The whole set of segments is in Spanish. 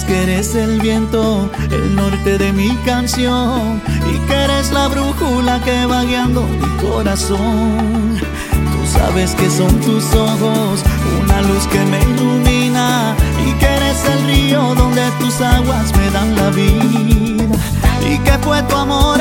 que eres el viento, el norte de mi canción y que eres la brújula que va guiando mi corazón. Tú sabes que son tus ojos, una luz que me ilumina y que eres el río donde tus aguas me dan la vida y que fue tu amor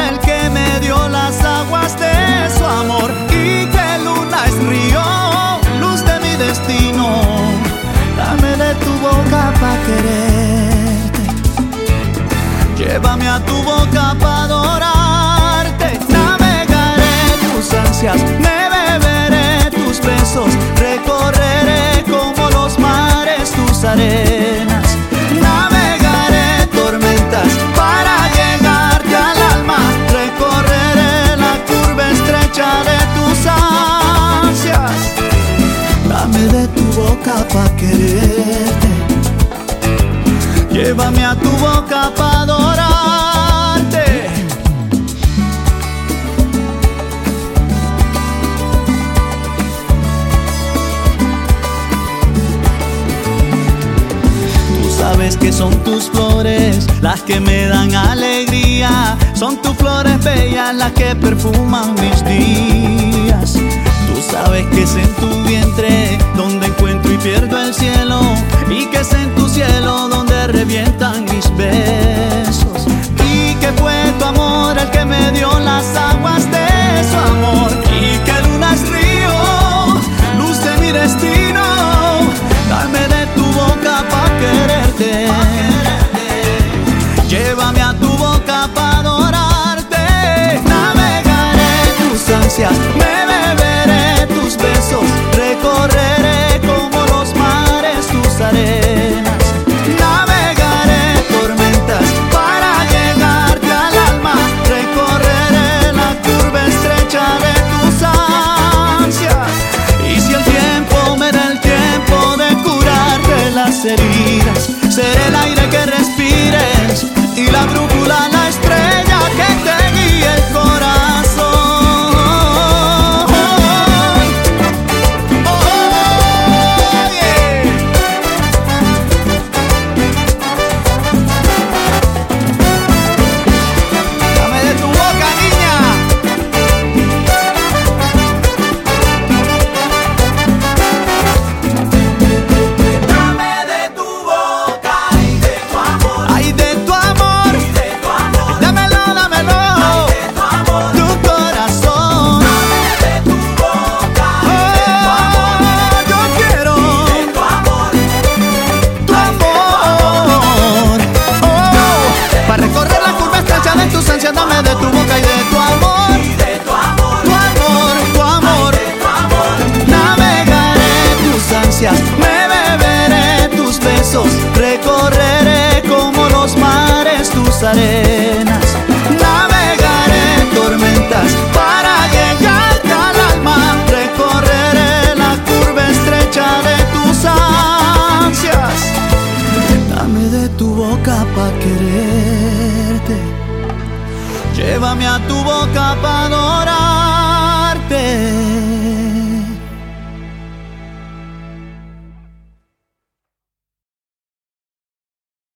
tu boca pa' adorarte. Navegaré tus ansias, me beberé tus besos. Recorreré como los mares tus arenas. Navegaré tormentas para llegarte al alma. Recorreré la curva estrecha de tus ansias. Dame de tu boca pa' quererte. Llévame a tu boca pa' adorarte. Que son tus flores las que me dan alegría. Son tus flores bellas las que perfuman mis días. Tú sabes que es en tu vientre donde encuentro y pierdo el cielo. Y que es en tu cielo donde revientan mis besos. Y que fue tu amor el que me dio las aguas de tu boca y de tu amor. de tu amor, Tu amor, tu amor. de tu amor, Navegaré tus ansias, me beberé tus besos, recorreré como los mares tus arenas. Navegaré tormentas para llegarte al alma, recorreré la curva estrecha de tus ansias. Dame de tu boca pa' quererte, llévame a tu boca pa' adorar.